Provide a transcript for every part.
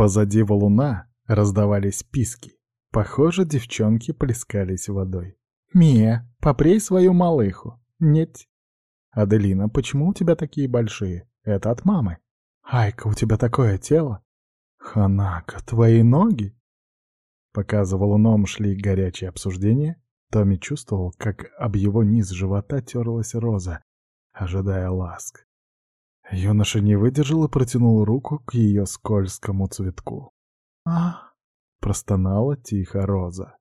Позади валуна раздавались писки. Похоже, девчонки плескались водой. «Мия, попрей свою малыху!» «Нет». «Аделина, почему у тебя такие большие?» «Это от мамы». «Айка, у тебя такое тело!» «Ханака, твои ноги?» Пока за валуном шли горячие обсуждения, Томми чувствовал, как об его низ живота терлась роза, ожидая ласк. Юноша не выдержал и протянул руку к ее скользкому цветку. «Ах!» — простонала тихо роза.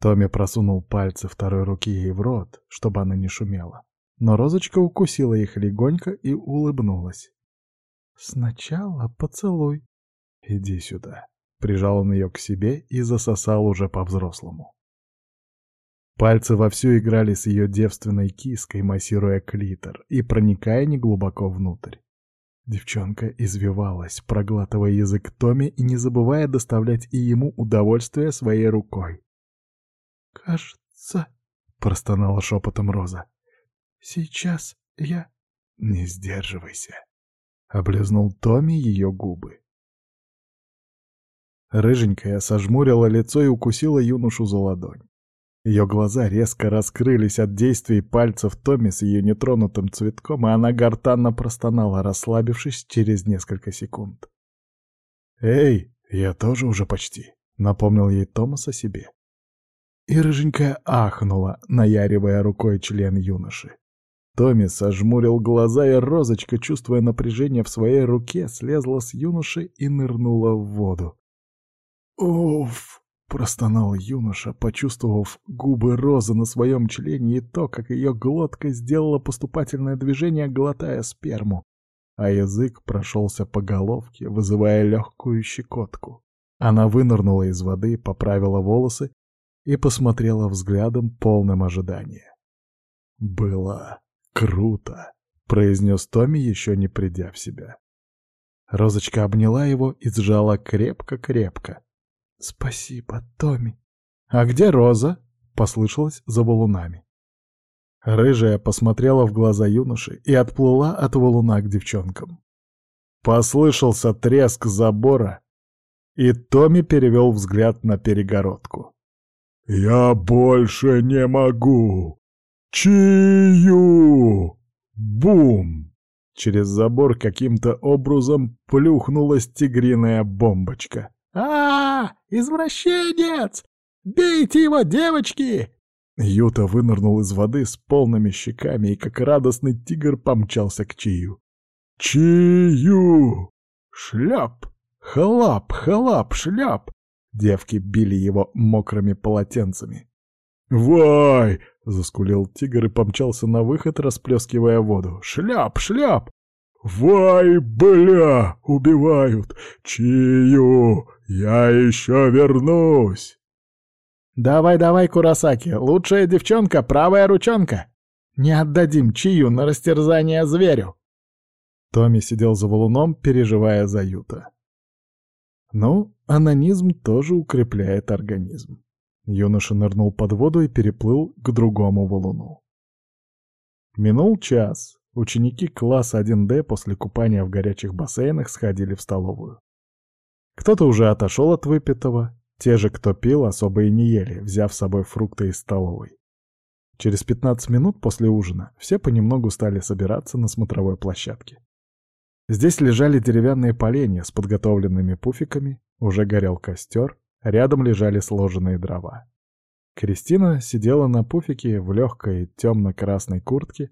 Томми просунул пальцы второй руки ей в рот, чтобы она не шумела. Но розочка укусила их легонько и улыбнулась. «Сначала поцелуй. Иди сюда». Прижал он ее к себе и засосал уже по-взрослому. Пальцы вовсю играли с ее девственной киской, массируя клитор и проникая неглубоко внутрь. Девчонка извивалась, проглатывая язык Томи и не забывая доставлять и ему удовольствие своей рукой. «Кажется...» — простонала шепотом Роза. «Сейчас я...» «Не сдерживайся», — облизнул Томи ее губы. Рыженькая сожмурила лицо и укусила юношу за ладонь. Ее глаза резко раскрылись от действий пальцев Томми с ее нетронутым цветком, и она гортанно простонала, расслабившись через несколько секунд. «Эй, я тоже уже почти», — напомнил ей Томас о себе. И рыженькая ахнула, наяривая рукой член юноши. Томми сожмурил глаза, и розочка, чувствуя напряжение в своей руке, слезла с юноши и нырнула в воду. «Уф!» — простонал юноша, почувствовав губы розы на своем члене и то, как ее глотка сделала поступательное движение, глотая сперму, а язык прошелся по головке, вызывая легкую щекотку. Она вынырнула из воды, поправила волосы и посмотрела взглядом, полным ожидания. «Было круто!» — произнес Томми, еще не придя в себя. Розочка обняла его и сжала крепко-крепко. «Спасибо, Томми». «А где Роза?» — послышалось за валунами. Рыжая посмотрела в глаза юноши и отплыла от валуна к девчонкам. Послышался треск забора, и Томми перевел взгляд на перегородку. «Я больше не могу! Чию! Бум!» Через забор каким-то образом плюхнулась тигриная бомбочка а, -а, Извращенец! Бейте его, девочки!» Юта вынырнул из воды с полными щеками и, как радостный тигр, помчался к Чию. «Чию!» «Шляп! Хлап, хлап, шляп!» Девки били его мокрыми полотенцами. «Вай!» — заскулил тигр и помчался на выход, расплескивая воду. «Шляп, шляп!» «Вай, бля! Убивают! Чию! Я еще вернусь!» «Давай, давай, Курасаки, лучшая девчонка, правая ручонка! Не отдадим Чию на растерзание зверю!» Томми сидел за валуном, переживая за Юта. Ну, анонизм тоже укрепляет организм. Юноша нырнул под воду и переплыл к другому валуну. Минул час. Ученики класса 1D после купания в горячих бассейнах сходили в столовую. Кто-то уже отошел от выпитого, те же, кто пил, особо и не ели, взяв с собой фрукты из столовой. Через 15 минут после ужина все понемногу стали собираться на смотровой площадке. Здесь лежали деревянные поленья с подготовленными пуфиками, уже горел костер, рядом лежали сложенные дрова. Кристина сидела на пуфике в легкой темно-красной куртке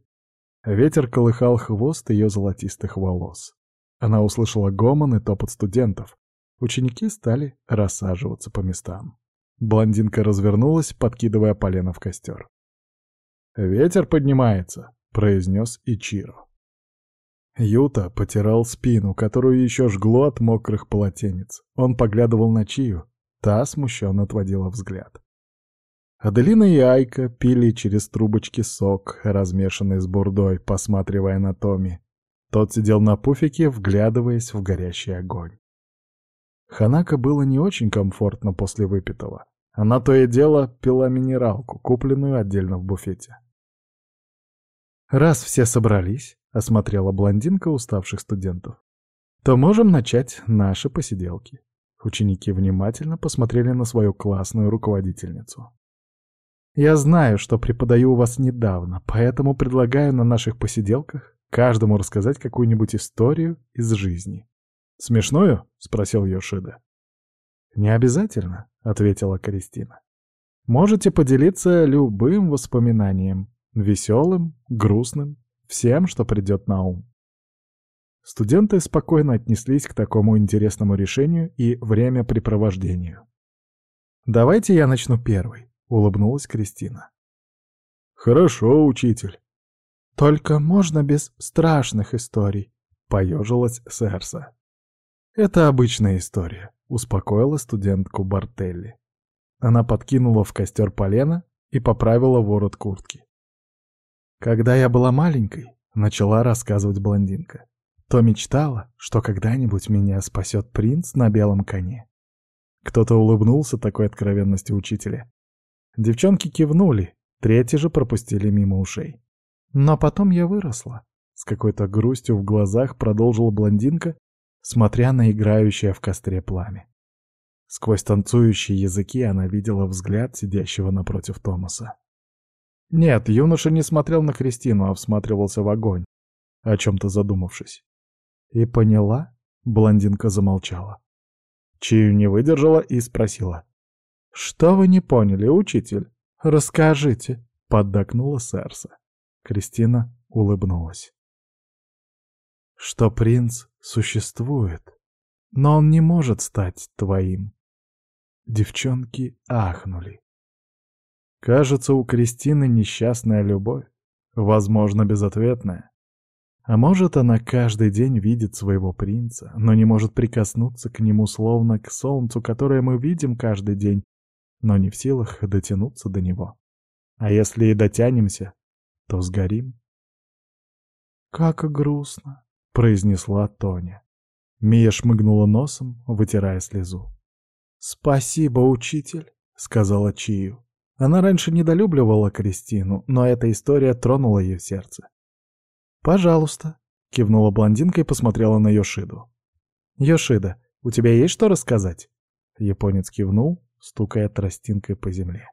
Ветер колыхал хвост ее золотистых волос. Она услышала гомон и топот студентов. Ученики стали рассаживаться по местам. Блондинка развернулась, подкидывая полено в костер. «Ветер поднимается», — произнес Ичиро. Юта потирал спину, которую еще жгло от мокрых полотенец. Он поглядывал на Чию, та смущенно отводила взгляд. Аделина и Айка пили через трубочки сок, размешанный с бурдой, посматривая на Томи. Тот сидел на пуфике, вглядываясь в горящий огонь. Ханака было не очень комфортно после выпитого. Она то и дело пила минералку, купленную отдельно в буфете. «Раз все собрались», — осмотрела блондинка уставших студентов, то можем начать наши посиделки. Ученики внимательно посмотрели на свою классную руководительницу. Я знаю, что преподаю у вас недавно, поэтому предлагаю на наших посиделках каждому рассказать какую-нибудь историю из жизни. «Смешную?» — спросил Йошида. «Не обязательно», — ответила Кристина. «Можете поделиться любым воспоминанием, веселым, грустным, всем, что придет на ум». Студенты спокойно отнеслись к такому интересному решению и времяпрепровождению. «Давайте я начну первой», — улыбнулась Кристина. «Хорошо, учитель». «Только можно без страшных историй», — поежилась Серса. «Это обычная история», — успокоила студентку Бартелли. Она подкинула в костер полено и поправила ворот куртки. «Когда я была маленькой», — начала рассказывать блондинка, то мечтала, что когда-нибудь меня спасет принц на белом коне. Кто-то улыбнулся такой откровенности учителя. Девчонки кивнули, третьи же пропустили мимо ушей. Но потом я выросла. С какой-то грустью в глазах продолжила блондинка, смотря на играющее в костре пламя. Сквозь танцующие языки она видела взгляд сидящего напротив Томаса. Нет, юноша не смотрел на Кристину, а всматривался в огонь, о чем-то задумавшись. «И поняла?» — блондинка замолчала. Чию не выдержала и спросила. «Что вы не поняли, учитель? Расскажите!» — поддакнула Серса. Кристина улыбнулась. «Что принц существует, но он не может стать твоим». Девчонки ахнули. Кажется, у Кристины несчастная любовь, возможно, безответная. А может, она каждый день видит своего принца, но не может прикоснуться к нему словно к солнцу, которое мы видим каждый день, но не в силах дотянуться до него. А если и дотянемся, то сгорим. «Как грустно», — произнесла Тоня. Мия шмыгнула носом, вытирая слезу. «Спасибо, учитель», — сказала Чию. Она раньше недолюбливала Кристину, но эта история тронула ее сердце. «Пожалуйста», — кивнула блондинка и посмотрела на Йошиду. «Йошида, у тебя есть что рассказать?» Японец кивнул, стукая тростинкой по земле.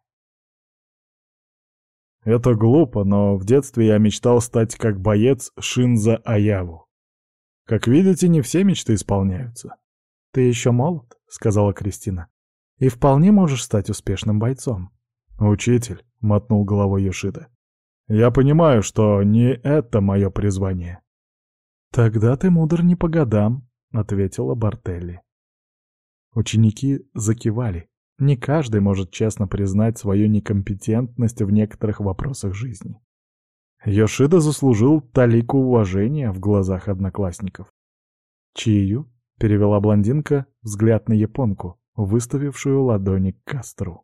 «Это глупо, но в детстве я мечтал стать как боец Шинза Аяву. Как видите, не все мечты исполняются». «Ты еще молод», — сказала Кристина, — «и вполне можешь стать успешным бойцом». «Учитель», — мотнул головой Йошида, я понимаю, что не это мое призвание. Тогда ты мудр не по годам, ответила Бартелли. Ученики закивали. Не каждый может честно признать свою некомпетентность в некоторых вопросах жизни. Йошида заслужил талику уважения в глазах одноклассников. «Чию?» — перевела блондинка взгляд на японку, выставившую ладони к костру.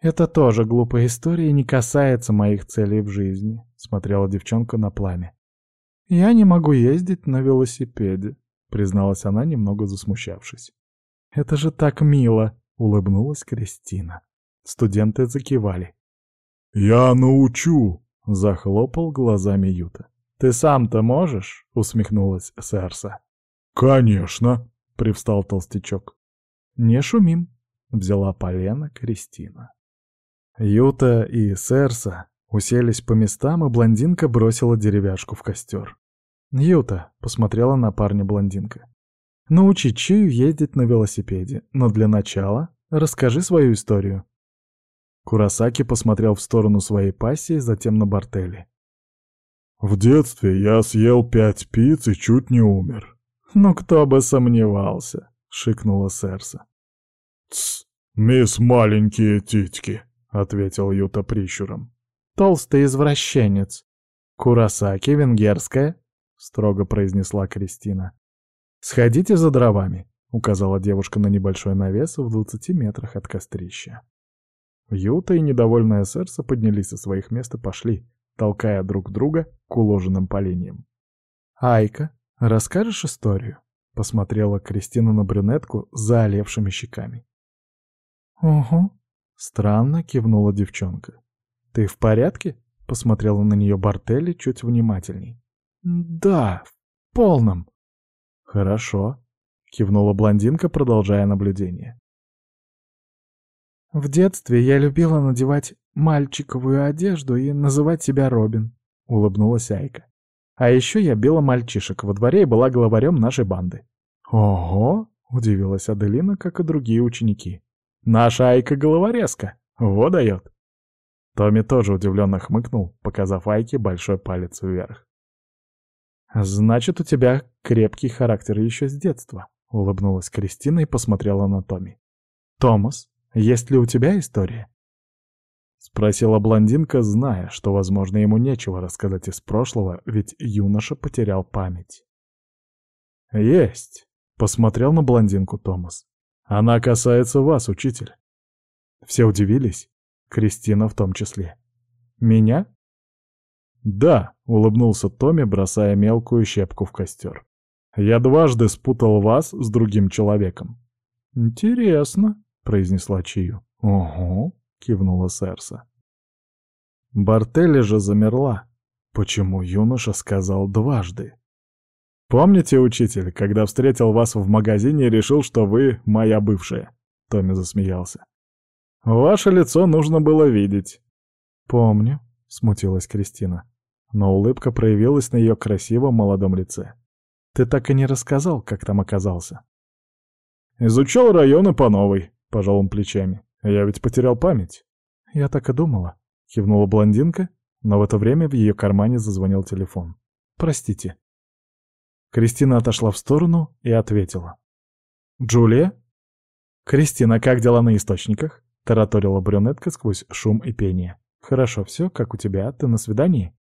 «Это тоже глупая история не касается моих целей в жизни», — смотрела девчонка на пламя. «Я не могу ездить на велосипеде», — призналась она, немного засмущавшись. «Это же так мило!» — улыбнулась Кристина. Студенты закивали. «Я научу!» — захлопал глазами Юта. «Ты сам-то можешь?» — усмехнулась Сэрса. «Конечно!» — привстал толстячок. «Не шумим!» — взяла полено Кристина. Юта и Серса уселись по местам, и блондинка бросила деревяшку в костер. «Юта», — посмотрела на парня блондинка, — «научи Чию ездить на велосипеде, но для начала расскажи свою историю». Курасаки посмотрел в сторону своей пассии, затем на Бартели. «В детстве я съел пять пиц и чуть не умер». «Ну кто бы сомневался», — шикнула Серса. «Тсс, мисс маленькие титьки», — ответил Юта прищуром. «Толстый извращенец. Курасаки, венгерская», — строго произнесла Кристина. «Сходите за дровами», — указала девушка на небольшой навес в двадцати метрах от кострища. Юта и недовольная Серса поднялись со своих мест и пошли, толкая друг друга к уложенным поленьям. «Айка, расскажешь историю?» — посмотрела Кристина на брюнетку с заолевшими щеками. «Угу», Странно кивнула девчонка. «Ты в порядке?» — посмотрела на нее Бартелли чуть внимательней. «Да, в полном», «Хорошо», — кивнула блондинка, продолжая наблюдение. «В детстве я любила надевать мальчиковую одежду и называть себя Робин», — улыбнулась Айка. «А еще я била мальчишек во дворе и была главарем нашей банды». «Ого!» — удивилась Аделина, как и другие ученики. «Наша Айка головорезка! Во дает!» Томми тоже удивленно хмыкнул, показав Айке большой палец вверх. «Значит, у тебя крепкий характер еще с детства», — улыбнулась Кристина и посмотрела на Томми. «Томас, есть ли у тебя история?» Спросила блондинка, зная, что, возможно, ему нечего рассказать из прошлого, ведь юноша потерял память. «Есть», — посмотрел на блондинку Томас. «Она касается вас, учитель». Все удивились, Кристина в том числе. «Меня?» «Да», — улыбнулся Томми, бросая мелкую щепку в костер. «Я дважды спутал вас с другим человеком». «Интересно», — произнесла Чию. «Ого», — кивнула Серса. Бартелли же замерла. Почему юноша сказал дважды? «Помните, учитель, когда встретил вас в магазине и решил, что вы моя бывшая?» Томми засмеялся. «Ваше лицо нужно было видеть». «Помню», — смутилась Кристина но улыбка проявилась на ее красивом молодом лице. «Ты так и не рассказал, как там оказался». «Изучал районы по новой», — пожал он плечами. «Я ведь потерял память». «Я так и думала», — кивнула блондинка, но в это время в ее кармане зазвонил телефон. «Простите». Кристина отошла в сторону и ответила. «Джулия?» «Кристина, как дела на источниках?» — тараторила брюнетка сквозь шум и пение. «Хорошо, все, как у тебя. Ты на свидании?»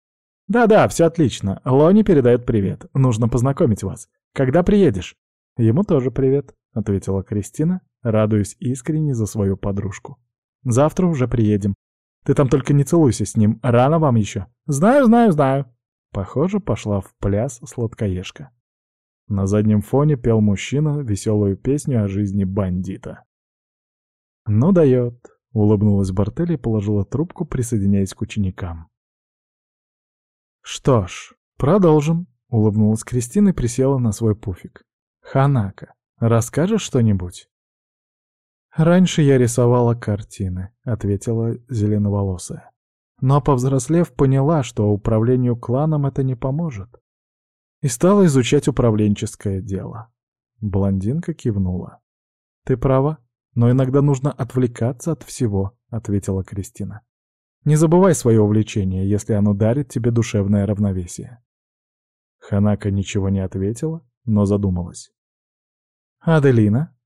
«Да-да, все отлично. Лони передает привет. Нужно познакомить вас. Когда приедешь?» «Ему тоже привет», — ответила Кристина, радуясь искренне за свою подружку. «Завтра уже приедем. Ты там только не целуйся с ним, рано вам еще». «Знаю, знаю, знаю». Похоже, пошла в пляс сладкоежка. На заднем фоне пел мужчина веселую песню о жизни бандита. «Ну дает», — улыбнулась Бартель и положила трубку, присоединяясь к ученикам. «Что ж, продолжим», — улыбнулась Кристина и присела на свой пуфик. «Ханака, расскажешь что-нибудь?» «Раньше я рисовала картины», — ответила зеленоволосая. «Но, повзрослев, поняла, что управлению кланом это не поможет. И стала изучать управленческое дело». Блондинка кивнула. «Ты права, но иногда нужно отвлекаться от всего», — ответила Кристина. Не забывай свое увлечение, если оно дарит тебе душевное равновесие. Ханака ничего не ответила, но задумалась. «Аделина?»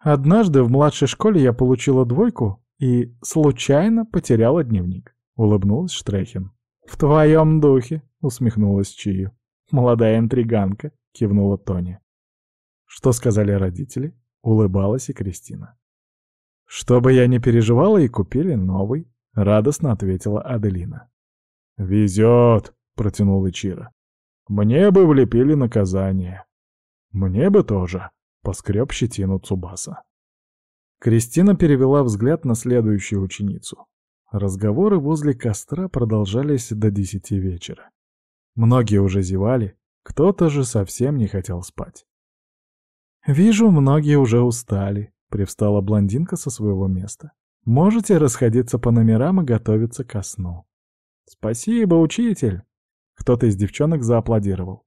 «Однажды в младшей школе я получила двойку и случайно потеряла дневник», — улыбнулась Штрехин. «В твоем духе», — усмехнулась Чию. «Молодая интриганка», — кивнула Тони. «Что сказали родители?» — улыбалась и Кристина. «Чтобы я не переживала, и купили новый», — радостно ответила Аделина. «Везет», — протянул Ичиро. «Мне бы влепили наказание». «Мне бы тоже», — поскреб щетину Цубаса. Кристина перевела взгляд на следующую ученицу. Разговоры возле костра продолжались до десяти вечера. Многие уже зевали, кто-то же совсем не хотел спать. «Вижу, многие уже устали», Привстала блондинка со своего места. «Можете расходиться по номерам и готовиться ко сну». «Спасибо, учитель!» Кто-то из девчонок зааплодировал.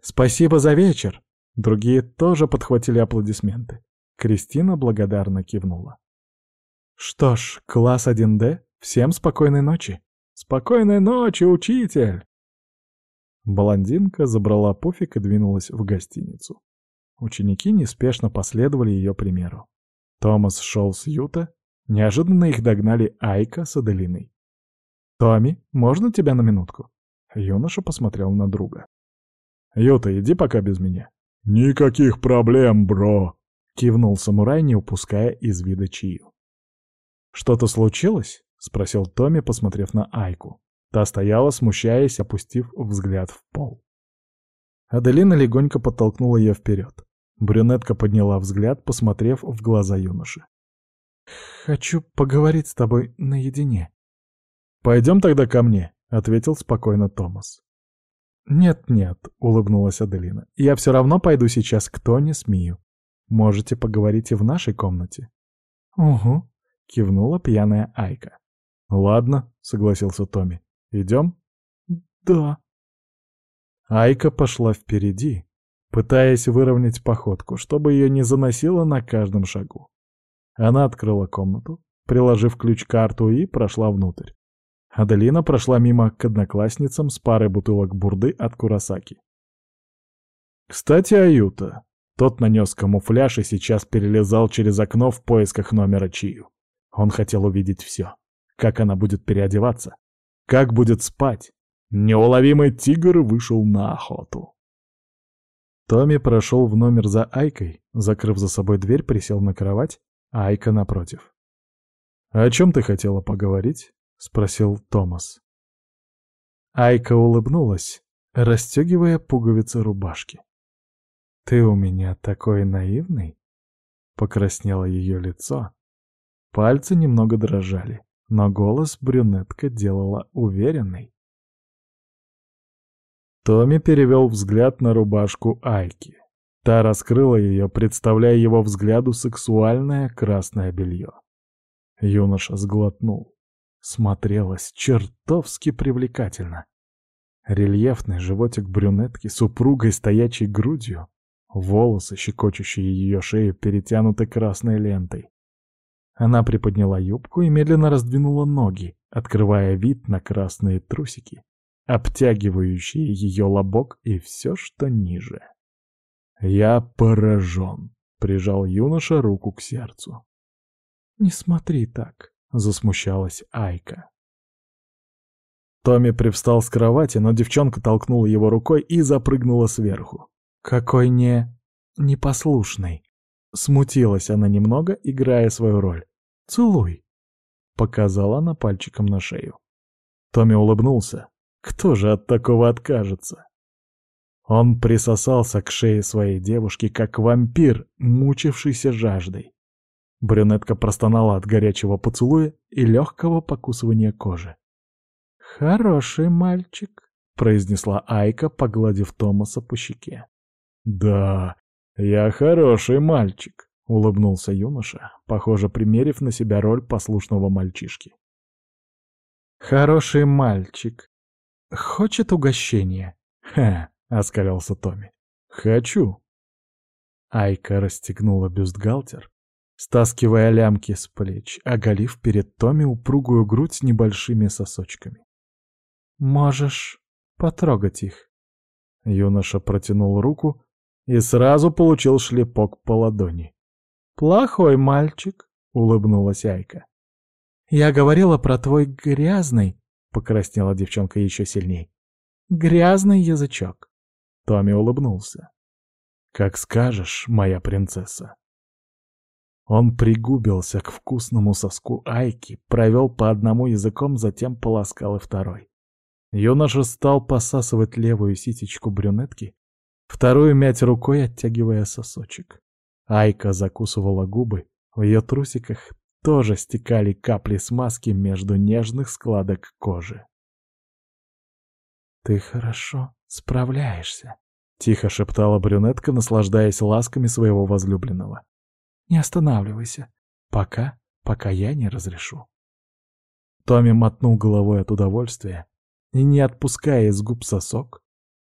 «Спасибо за вечер!» Другие тоже подхватили аплодисменты. Кристина благодарно кивнула. «Что ж, класс 1D, всем спокойной ночи!» «Спокойной ночи, учитель!» Блондинка забрала пуфик и двинулась в гостиницу. Ученики неспешно последовали ее примеру. Томас шел с Юта, неожиданно их догнали Айка с Аделиной. «Томми, можно тебя на минутку?» Юноша посмотрел на друга. «Юта, иди пока без меня». «Никаких проблем, бро!» — кивнул самурай, не упуская из вида Чию. «Что-то случилось?» — спросил Томми, посмотрев на Айку. Та стояла, смущаясь, опустив взгляд в пол. Аделина легонько подтолкнула ее вперед. Брюнетка подняла взгляд, посмотрев в глаза юноши. «Хочу поговорить с тобой наедине». «Пойдем тогда ко мне», — ответил спокойно Томас. «Нет-нет», — улыбнулась Аделина, — «я все равно пойду сейчас к Тони с Мию. Можете поговорить и в нашей комнате». «Угу», — кивнула пьяная Айка. «Ладно», — согласился Томми. «Идем?» «Да». Айка пошла впереди, пытаясь выровнять походку, чтобы ее не заносило на каждом шагу. Она открыла комнату, приложив ключ-карту и прошла внутрь. Аделина прошла мимо к одноклассницам с парой бутылок бурды от Курасаки. Кстати, Аюта. Тот нанес камуфляж и сейчас перелезал через окно в поисках номера Чию. Он хотел увидеть все. Как она будет переодеваться, как будет спать. Неуловимый тигр вышел на охоту. Томми прошел в номер за Айкой, закрыв за собой дверь, присел на кровать, Айка напротив. «О чем ты хотела поговорить?» — спросил Томас. Айка улыбнулась, расстегивая пуговицы рубашки. «Ты у меня такой наивный?» Покраснело ее лицо. Пальцы немного дрожали, но голос брюнетка делала уверенный. Томми перевел взгляд на рубашку Айки. Та раскрыла ее, представляя его взгляду сексуальное красное белье. Юноша сглотнул. Смотрелась чертовски привлекательно. Рельефный животик брюнетки с упругой стоячей грудью, волосы, щекочущие ее шею, перетянуты красной лентой. Она приподняла юбку и медленно раздвинула ноги, открывая вид на красные трусики, обтягивающие ее лобок и все, что ниже. «Я поражен», — прижал юноша руку к сердцу. «Не смотри так», — засмущалась Айка. Томми привстал с кровати, но девчонка толкнула его рукой и запрыгнула сверху. «Какой не... непослушный!» Смутилась она немного, играя свою роль. «Целуй!» — показала она пальчиком на шею. Томми улыбнулся. «Кто же от такого откажется?» Он присосался к шее своей девушки, как вампир, мучившийся жаждой. Брюнетка простонала от горячего поцелуя и легкого покусывания кожи. «Хороший мальчик», — произнесла Айка, погладив Томаса по щеке. «Да, я хороший мальчик», — улыбнулся юноша, похоже, примерив на себя роль послушного мальчишки. «Хороший мальчик. Хочет угощение?» «Ха!» — оскалялся Томми. «Хочу». Айка расстегнула бюстгальтер, стаскивая лямки с плеч, оголив перед Томми упругую грудь с небольшими сосочками. «Можешь потрогать их». Юноша протянул руку и сразу получил шлепок по ладони. «Плохой мальчик», — улыбнулась Айка. «Я говорила про твой грязный», — покраснела девчонка еще сильней. «Грязный язычок». Томми улыбнулся. «Как скажешь, моя принцесса». Он пригубился к вкусному соску Айки, провел по одному языком, затем полоскал и второй. Юноша стал посасывать левую ситечку брюнетки, вторую мять рукой, оттягивая сосочек. Айка закусывала губы, в ее трусиках тоже стекали капли смазки между нежных складок кожи. «Ты хорошо справляешься», — тихо шептала брюнетка, наслаждаясь ласками своего возлюбленного. Не останавливайся. Пока, пока я не разрешу. Томми мотнул головой от удовольствия и, не отпуская из губ сосок,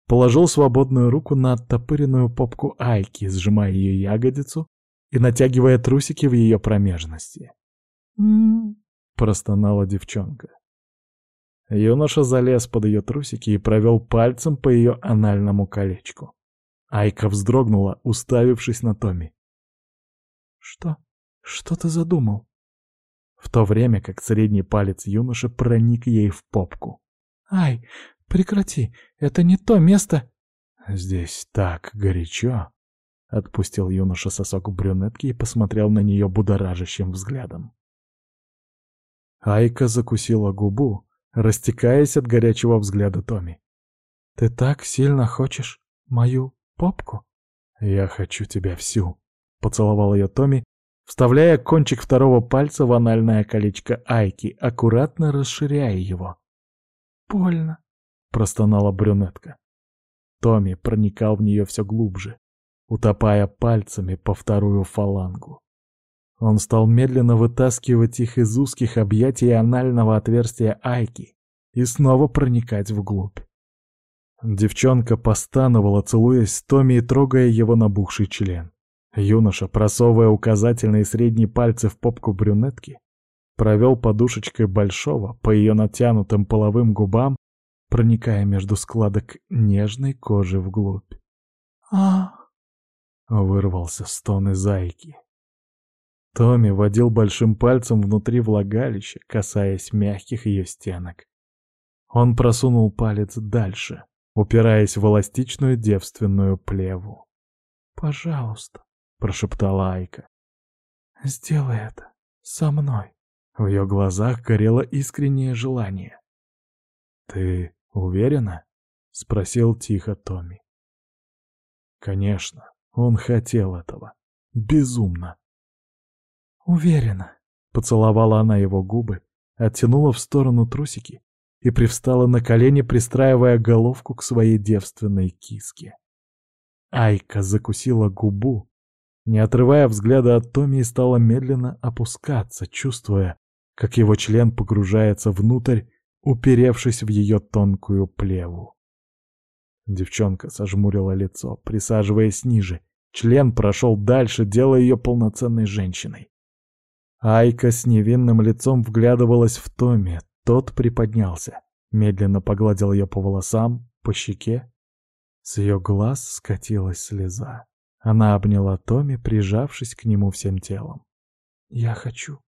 положил свободную руку на оттопыренную попку Айки, сжимая ее ягодицу и натягивая трусики в ее промежности. «М-м-м», простонала девчонка. Юноша залез под ее трусики и провел пальцем по ее анальному колечку. Айка вздрогнула, уставившись на Томми. «Что? Что ты задумал?» В то время как средний палец юноши проник ей в попку. «Ай, прекрати, это не то место!» «Здесь так горячо!» Отпустил юноша сосок брюнетки и посмотрел на нее будоражащим взглядом. Айка закусила губу, растекаясь от горячего взгляда Томи. «Ты так сильно хочешь мою попку?» «Я хочу тебя всю», — поцеловал ее Томми, вставляя кончик второго пальца в анальное колечко Айки, аккуратно расширяя его. «Больно», — простонала брюнетка. Томми проникал в нее все глубже, утопая пальцами по вторую фалангу. Он стал медленно вытаскивать их из узких объятий анального отверстия Айки и снова проникать вглубь. Девчонка постановала, целуясь Томми и трогая его набухший член. Юноша, просовывая указательные и средние пальцы в попку брюнетки, провел подушечкой большого по ее натянутым половым губам, проникая между складок нежной кожи вглубь. а вырвался стон из зайки. Томми водил большим пальцем внутри влагалища, касаясь мягких ее стенок. Он просунул палец дальше, упираясь в эластичную девственную плеву. «Пожалуйста», — прошептала Айка. «Сделай это со мной». В ее глазах горело искреннее желание. «Ты уверена?» — спросил тихо Томми. Конечно, он хотел этого. Безумно. «Уверена», — поцеловала она его губы, оттянула в сторону трусики и привстала на колени, пристраивая головку к своей девственной киске. Айка закусила губу, не отрывая взгляда от Томи и стала медленно опускаться, чувствуя, как его член погружается внутрь, уперевшись в ее тонкую плеву. Девчонка сожмурила лицо, присаживаясь ниже. Член прошел дальше, делая ее полноценной женщиной. Айка с невинным лицом вглядывалась в Томми, тот приподнялся, медленно погладил ее по волосам, по щеке. С ее глаз скатилась слеза. Она обняла Томми, прижавшись к нему всем телом. «Я хочу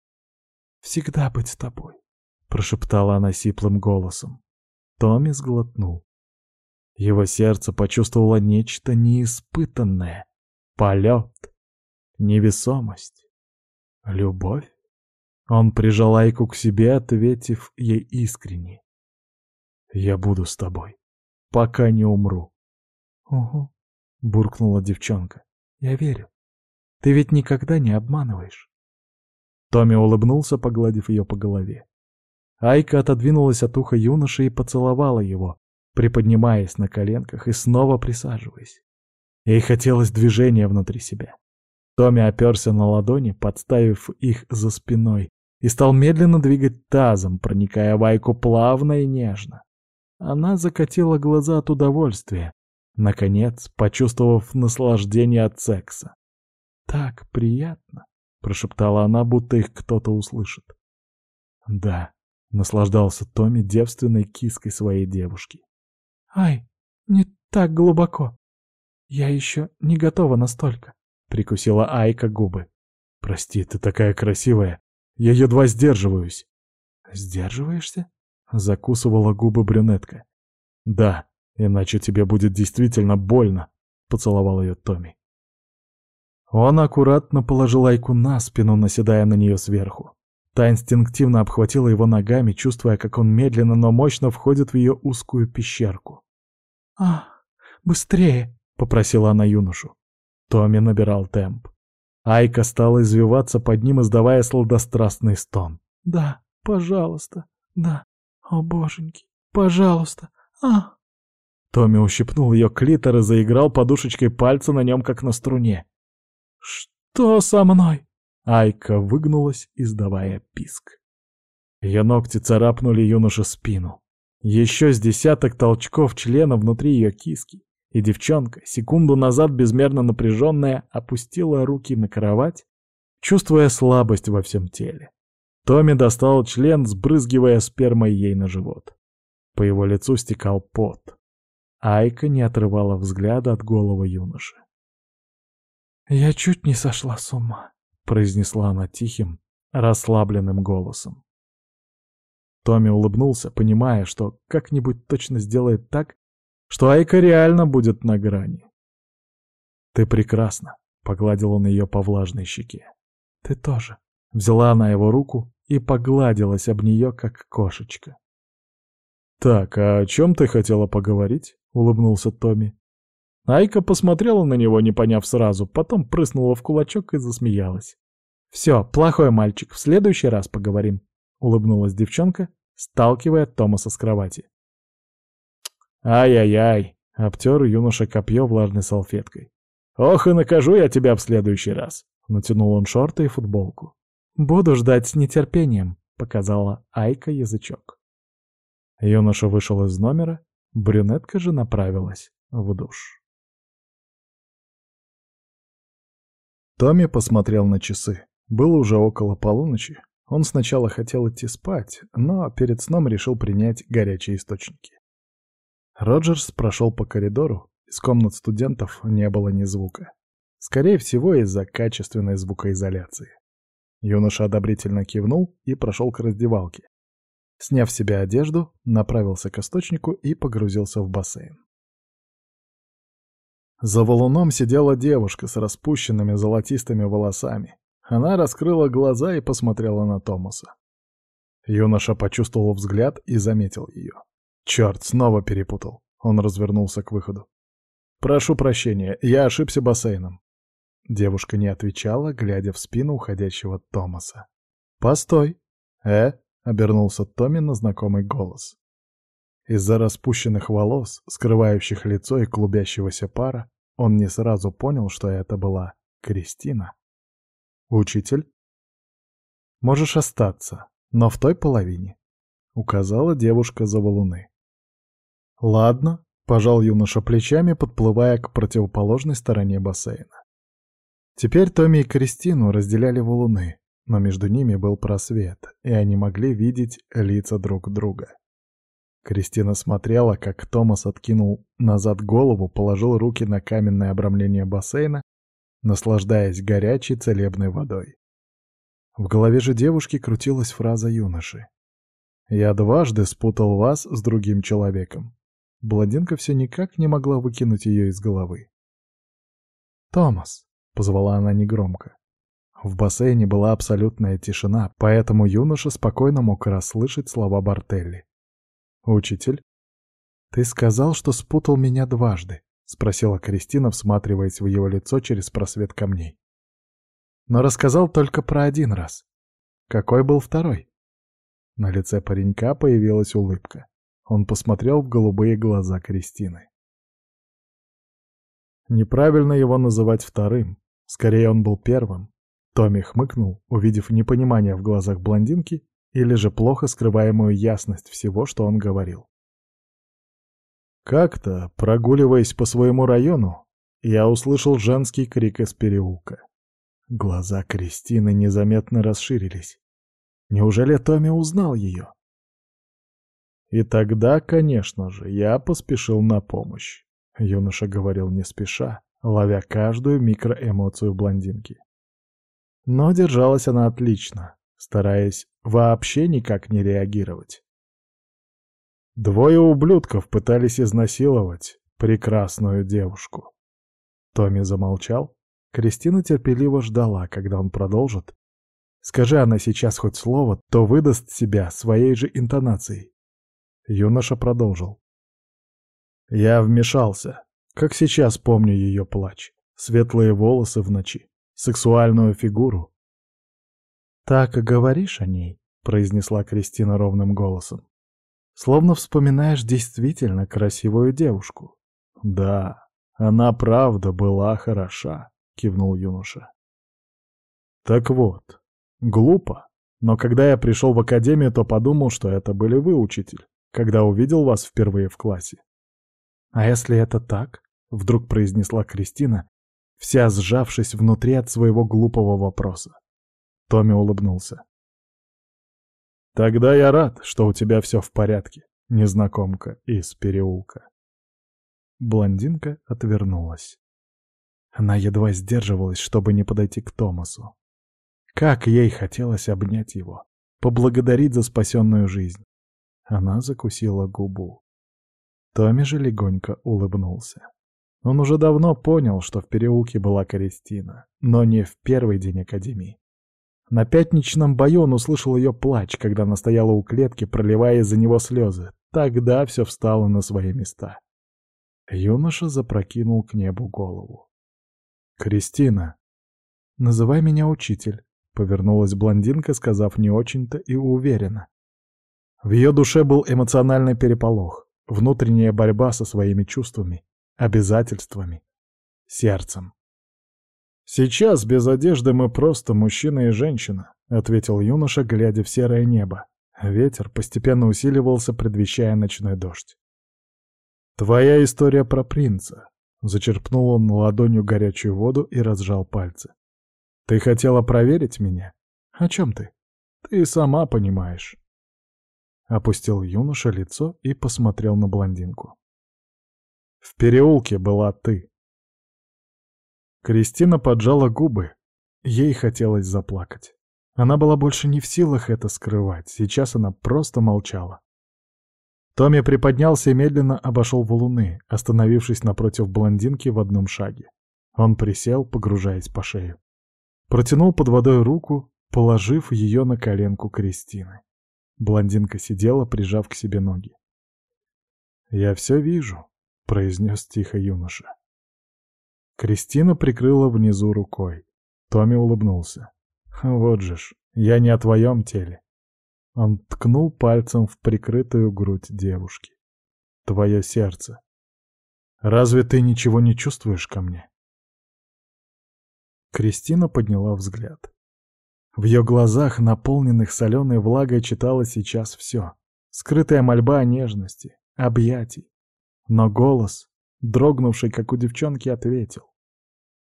всегда быть с тобой», — прошептала она сиплым голосом. Томми сглотнул. Его сердце почувствовало нечто неиспытанное. Полет, невесомость, любовь. Он прижал Айку к себе, ответив ей искренне. «Я буду с тобой, пока не умру». «Угу», — буркнула девчонка. «Я верю. Ты ведь никогда не обманываешь». Томми улыбнулся, погладив ее по голове. Айка отодвинулась от уха юноши и поцеловала его, приподнимаясь на коленках и снова присаживаясь. Ей хотелось движения внутри себя. Томми оперся на ладони, подставив их за спиной, и стал медленно двигать тазом, проникая в Айку плавно и нежно. Она закатила глаза от удовольствия, наконец, почувствовав наслаждение от секса. «Так приятно», — прошептала она, будто их кто-то услышит. «Да», — наслаждался Томми девственной киской своей девушки. «Ай, не так глубоко. Я еще не готова настолько», — прикусила Айка губы. «Прости, ты такая красивая. Я едва сдерживаюсь. Сдерживаешься? Закусывала губы брюнетка. Да, иначе тебе будет действительно больно, поцеловал ее Томми. Он аккуратно положил Айку на спину, наседая на нее сверху. Та инстинктивно обхватила его ногами, чувствуя, как он медленно, но мощно входит в ее узкую пещерку. «А, быстрее!» — попросила она юношу. Томми набирал темп. Айка стала извиваться под ним, издавая сладострастный стон. «Да, пожалуйста, да, о боженьки, пожалуйста, а!» Томми ущипнул ее клитор и заиграл подушечкой пальца на нем, как на струне. «Что со мной?» Айка выгнулась, издавая писк. Ее ногти царапнули юноше спину. Еще с десяток толчков члена внутри ее киски. И девчонка, секунду назад безмерно напряженная, опустила руки на кровать, чувствуя слабость во всем теле. Томми достал член, сбрызгивая спермой ей на живот. По его лицу стекал пот. Айка не отрывала взгляда от головы юноши. «Я чуть не сошла с ума», — произнесла она тихим, расслабленным голосом. Томми улыбнулся, понимая, что как-нибудь точно сделает так, что Айка реально будет на грани. «Ты прекрасна», — погладил он ее по влажной щеке. «Ты тоже». Взяла она его руку и погладилась об нее, как кошечка. «Так, а о чем ты хотела поговорить?» — улыбнулся Томми. Айка посмотрела на него, не поняв сразу, потом прыснула в кулачок и засмеялась. «Все, плохой мальчик, в следующий раз поговорим», — улыбнулась девчонка, сталкивая Томаса с кровати. «Ай-яй-яй!» — Обтер юноша копье влажной салфеткой. «Ох, и накажу я тебя в следующий раз!» Натянул он шорты и футболку. «Буду ждать с нетерпением», — показала Айка язычок. Юноша вышел из номера, брюнетка же направилась в душ. Томми посмотрел на часы. Было уже около полуночи. Он сначала хотел идти спать, но перед сном решил принять горячие источники. Роджерс прошел по коридору, из комнат студентов не было ни звука. Скорее всего, из-за качественной звукоизоляции. Юноша одобрительно кивнул и прошел к раздевалке. Сняв себе одежду, направился к источнику и погрузился в бассейн. За валуном сидела девушка с распущенными золотистыми волосами. Она раскрыла глаза и посмотрела на Томаса. Юноша почувствовал взгляд и заметил ее. Черт, снова перепутал. Он развернулся к выходу. «Прошу прощения, я ошибся бассейном». Девушка не отвечала, глядя в спину уходящего Томаса. «Постой!» «Э?» — обернулся Томми на знакомый голос. Из-за распущенных волос, скрывающих лицо и клубящегося пара, он не сразу понял, что это была Кристина. «Учитель?» «Можешь остаться, но в той половине», — указала девушка за валуны. «Ладно», — пожал юноша плечами, подплывая к противоположной стороне бассейна. Теперь Томми и Кристину разделяли валуны, но между ними был просвет, и они могли видеть лица друг друга. Кристина смотрела, как Томас откинул назад голову, положил руки на каменное обрамление бассейна, наслаждаясь горячей целебной водой. В голове же девушки крутилась фраза юноши. «Я дважды спутал вас с другим человеком. Блондинка все никак не могла выкинуть ее из головы. «Томас!» — позвала она негромко. В бассейне была абсолютная тишина, поэтому юноша спокойно мог расслышать слова Бартелли. «Учитель?» «Ты сказал, что спутал меня дважды», — спросила Кристина, всматриваясь в его лицо через просвет камней. «Но рассказал только про один раз. Какой был второй?» На лице паренька появилась улыбка. Он посмотрел в голубые глаза Кристины. Неправильно его называть вторым. Скорее, он был первым. Томми хмыкнул, увидев непонимание в глазах блондинки или же плохо скрываемую ясность всего, что он говорил. Как-то, прогуливаясь по своему району, я услышал женский крик из переулка. Глаза Кристины незаметно расширились. Неужели Томми узнал ее? И тогда, конечно же, я поспешил на помощь. Юноша говорил не спеша, ловя каждую микроэмоцию блондинки. Но держалась она отлично, стараясь вообще никак не реагировать. Двое ублюдков пытались изнасиловать прекрасную девушку. Томми замолчал. Кристина терпеливо ждала, когда он продолжит. Скажи она сейчас хоть слово, то выдаст себя своей же интонацией. Юноша продолжил. Я вмешался. Как сейчас помню ее плач. Светлые волосы в ночи. Сексуальную фигуру. «Так и говоришь о ней», — произнесла Кристина ровным голосом. «Словно вспоминаешь действительно красивую девушку». «Да, она правда была хороша», — кивнул юноша. «Так вот, глупо, но когда я пришел в академию, то подумал, что это были вы, учитель когда увидел вас впервые в классе. «А если это так?» — вдруг произнесла Кристина, вся сжавшись внутри от своего глупого вопроса. Томми улыбнулся. «Тогда я рад, что у тебя все в порядке, незнакомка из переулка». Блондинка отвернулась. Она едва сдерживалась, чтобы не подойти к Томасу. Как ей хотелось обнять его, поблагодарить за спасенную жизнь. Она закусила губу. Томми же легонько улыбнулся. Он уже давно понял, что в переулке была Кристина, но не в первый день Академии. На пятничном бою он услышал ее плач, когда она стояла у клетки, проливая из-за него слезы. Тогда все встало на свои места. Юноша запрокинул к небу голову. «Кристина!» «Называй меня учитель», — повернулась блондинка, сказав не очень-то и уверенно. В ее душе был эмоциональный переполох, внутренняя борьба со своими чувствами обязательствами, сердцем. «Сейчас без одежды мы просто мужчина и женщина», — ответил юноша, глядя в серое небо. Ветер постепенно усиливался, предвещая ночной дождь. «Твоя история про принца», — зачерпнул он ладонью горячую воду и разжал пальцы. «Ты хотела проверить меня? О чем ты? Ты сама понимаешь». Опустил юноша лицо и посмотрел на блондинку. «В переулке была ты». Кристина поджала губы. Ей хотелось заплакать. Она была больше не в силах это скрывать, сейчас она просто молчала. Томми приподнялся и медленно обошел валуны, остановившись напротив блондинки в одном шаге. Он присел, погружаясь по шею. Протянул под водой руку, положив ее на коленку Кристины. Блондинка сидела, прижав к себе ноги. «Я все вижу», — произнес тихо юноша. Кристина прикрыла внизу рукой. Томми улыбнулся. «Вот же ж, я не о твоем теле. Он ткнул пальцем в прикрытую грудь девушки. «Твое сердце. Разве ты ничего не чувствуешь ко мне?» Кристина подняла взгляд. В ее глазах, наполненных соленой влагой, читалось сейчас все. Скрытая мольба о нежности, объятий. Но голос, дрогнувший, как у девчонки, ответил.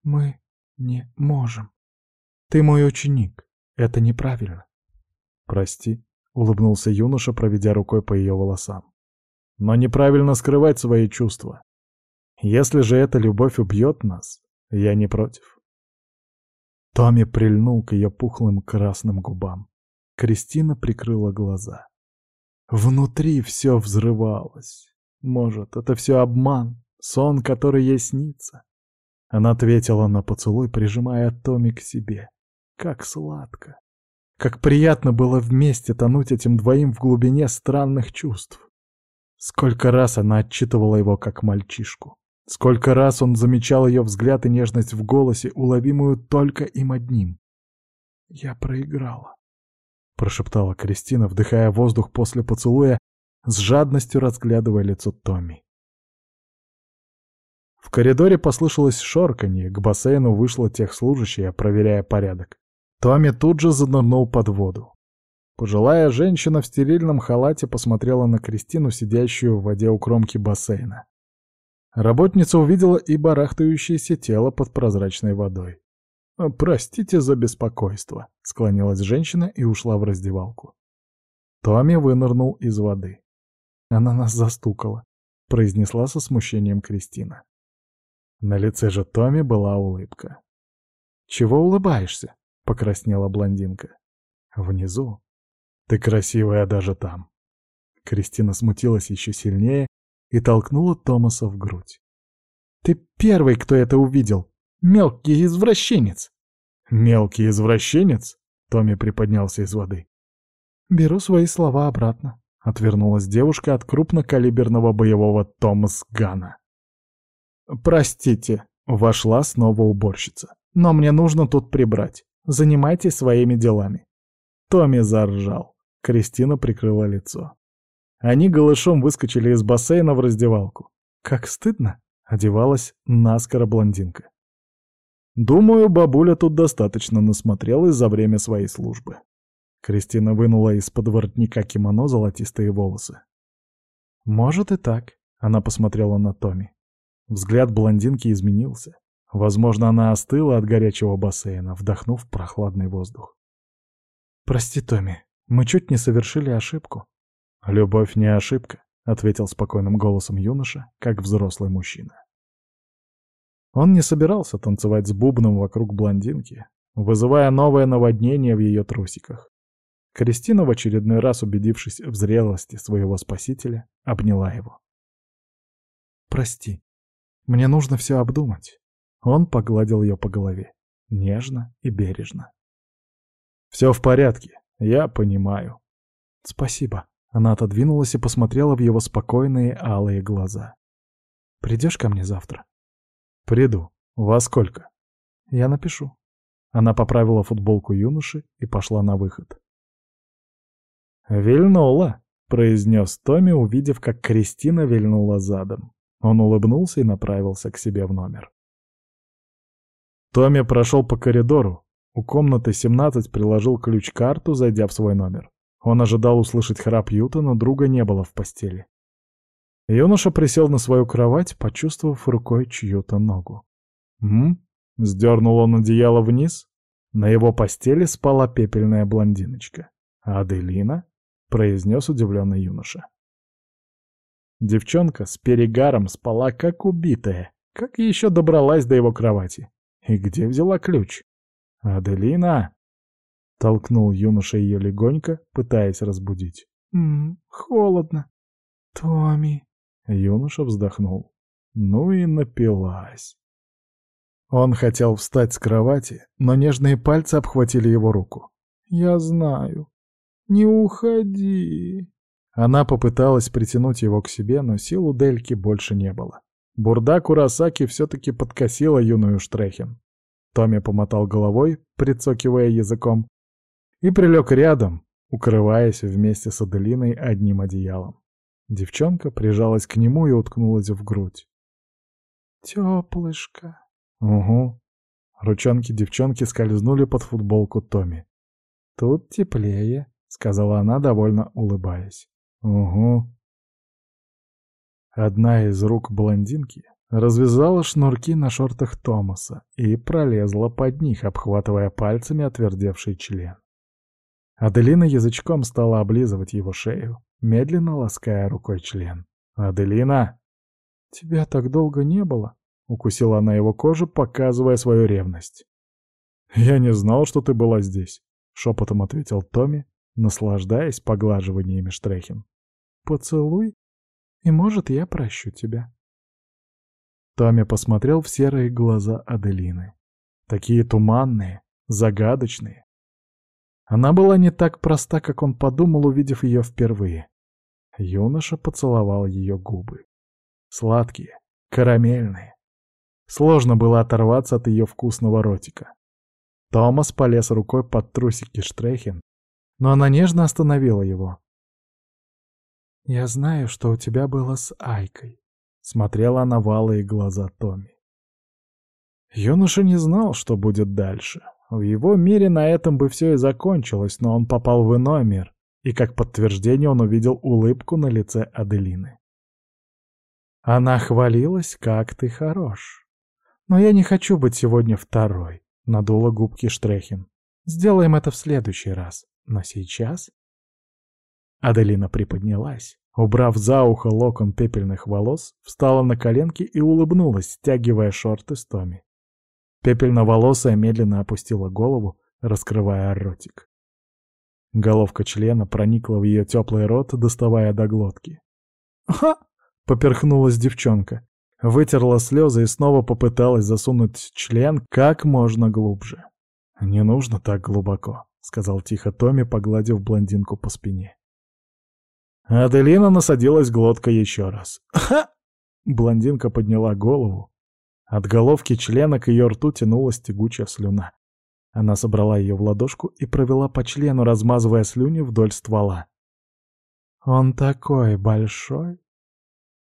«Мы не можем. Ты мой ученик. Это неправильно». «Прости», — улыбнулся юноша, проведя рукой по ее волосам. «Но неправильно скрывать свои чувства. Если же эта любовь убьет нас, я не против». Томми прильнул к ее пухлым красным губам. Кристина прикрыла глаза. Внутри все взрывалось. Может, это все обман, сон, который ей снится. Она ответила на поцелуй, прижимая Томми к себе. Как сладко. Как приятно было вместе тонуть этим двоим в глубине странных чувств. Сколько раз она отчитывала его как мальчишку. Сколько раз он замечал ее взгляд и нежность в голосе, уловимую только им одним. «Я проиграла», — прошептала Кристина, вдыхая воздух после поцелуя, с жадностью разглядывая лицо Томми. В коридоре послышалось шорканье, к бассейну вышла техслужащая, проверяя порядок. Томми тут же занырнул под воду. Пожилая женщина в стерильном халате посмотрела на Кристину, сидящую в воде у кромки бассейна. Работница увидела и барахтающееся тело под прозрачной водой. «Простите за беспокойство», — склонилась женщина и ушла в раздевалку. Томми вынырнул из воды. «Она нас застукала», — произнесла со смущением Кристина. На лице же Томми была улыбка. «Чего улыбаешься?» — покраснела блондинка. «Внизу? Ты красивая даже там». Кристина смутилась еще сильнее и толкнула Томаса в грудь. «Ты первый, кто это увидел! Мелкий извращенец!» «Мелкий извращенец?» — Томми приподнялся из воды. «Беру свои слова обратно», — отвернулась девушка от крупнокалиберного боевого Томас Гана. «Простите», — вошла снова уборщица, — «но мне нужно тут прибрать. Занимайтесь своими делами». Томми заржал. Кристина прикрыла лицо. Они голышом выскочили из бассейна в раздевалку. Как стыдно, одевалась наскоро блондинка. Думаю, бабуля тут достаточно насмотрелась за время своей службы. Кристина вынула из-под воротника кимоно золотистые волосы. «Может и так», — она посмотрела на Томми. Взгляд блондинки изменился. Возможно, она остыла от горячего бассейна, вдохнув прохладный воздух. «Прости, Томми, мы чуть не совершили ошибку». «Любовь не ошибка», — ответил спокойным голосом юноша, как взрослый мужчина. Он не собирался танцевать с бубном вокруг блондинки, вызывая новое наводнение в ее трусиках. Кристина, в очередной раз убедившись в зрелости своего спасителя, обняла его. «Прости, мне нужно все обдумать». Он погладил ее по голове, нежно и бережно. «Все в порядке, я понимаю». «Спасибо». Она отодвинулась и посмотрела в его спокойные алые глаза. «Придешь ко мне завтра?» «Приду. Во сколько?» «Я напишу». Она поправила футболку юноши и пошла на выход. «Вильнула», — произнес Томми, увидев, как Кристина вильнула задом. Он улыбнулся и направился к себе в номер. Томми прошел по коридору. У комнаты 17 приложил ключ-карту, зайдя в свой номер. Он ожидал услышать храп Юта, но друга не было в постели. Юноша присел на свою кровать, почувствовав рукой чью-то ногу. «М?», Сдернул он одеяло вниз. На его постели спала пепельная блондиночка. «Аделина?» — произнес удивленный юноша. Девчонка с перегаром спала как убитая. Как еще добралась до его кровати? И где взяла ключ? «Аделина!» — толкнул юноша ее легонько, пытаясь разбудить. «М холодно. Томми!» Юноша вздохнул. Ну и напилась. Он хотел встать с кровати, но нежные пальцы обхватили его руку. «Я знаю. Не уходи!» Она попыталась притянуть его к себе, но сил у Дельки больше не было. Бурда Курасаки все-таки подкосила юную Штрехин. Томми помотал головой, прицокивая языком, и прилег рядом, укрываясь вместе с Аделиной одним одеялом. Девчонка прижалась к нему и уткнулась в грудь. «Теплышко», «Угу». Ручонки девчонки скользнули под футболку Томми. «Тут теплее», — сказала она, довольно улыбаясь. «Угу». Одна из рук блондинки развязала шнурки на шортах Томаса и пролезла под них, обхватывая пальцами отвердевший член. Аделина язычком стала облизывать его шею, медленно лаская рукой член. «Аделина!» «Тебя так долго не было?» Укусила она его кожу, показывая свою ревность. «Я не знал, что ты была здесь», — шепотом ответил Томми, наслаждаясь поглаживаниями Штрехин. «Поцелуй, и, может, я прощу тебя». Томми посмотрел в серые глаза Аделины. Такие туманные, загадочные. Она была не так проста, как он подумал, увидев ее впервые. Юноша поцеловал ее губы. Сладкие, карамельные, Сложно было оторваться от ее вкусного ротика. Томас полез рукой под трусики Штрехин, но она нежно остановила его. «Я знаю, что у тебя было с Айкой», — смотрела она валые глаза Томми. Юноша не знал, что будет дальше. В его мире на этом бы все и закончилось, но он попал в иной мир, и как подтверждение он увидел улыбку на лице Аделины. Она хвалилась, как ты хорош. Но я не хочу быть сегодня второй, — надула губки Штрехин. Сделаем это в следующий раз. Но сейчас... Аделина приподнялась, убрав за ухо локон пепельных волос, встала на коленки и улыбнулась, стягивая шорты с Томи. Пепельноволосая медленно опустила голову, раскрывая ротик. Головка члена проникла в ее теплый рот, доставая до глотки. «Ха!» — поперхнулась девчонка. Вытерла слезы и снова попыталась засунуть член как можно глубже. «Не нужно так глубоко», — сказал тихо Томми, погладив блондинку по спине. Аделина насадилась глоткой еще раз. «Ха!» Блондинка подняла голову. От головки члена к ее рту тянулась тягучая слюна. Она собрала ее в ладошку и провела по члену, размазывая слюни вдоль ствола. «Он такой большой!»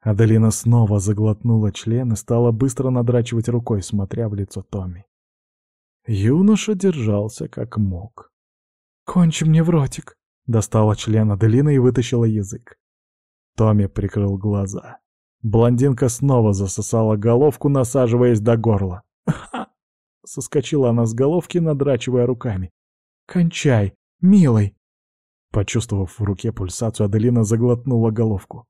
Аделина снова заглотнула член и стала быстро надрачивать рукой, смотря в лицо Томми. Юноша держался как мог. «Кончи мне в ротик!» — достала член Аделина и вытащила язык. Томми прикрыл глаза. Блондинка снова засосала головку, насаживаясь до горла. «Ха!» — соскочила она с головки, надрачивая руками. «Кончай, милый!» Почувствовав в руке пульсацию, Аделина заглотнула головку.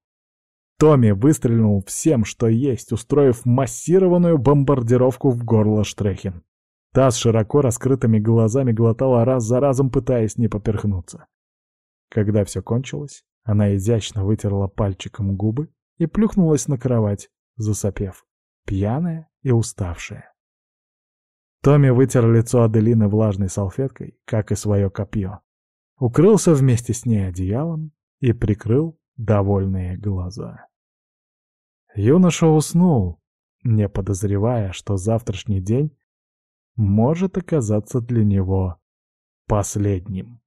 Томми выстрелил всем, что есть, устроив массированную бомбардировку в горло Штрехин. Та с широко раскрытыми глазами глотала раз за разом, пытаясь не поперхнуться. Когда все кончилось, она изящно вытерла пальчиком губы и плюхнулась на кровать, засопев, пьяная и уставшая. Томми вытер лицо Аделины влажной салфеткой, как и свое копье, укрылся вместе с ней одеялом и прикрыл довольные глаза. Юноша уснул, не подозревая, что завтрашний день может оказаться для него последним.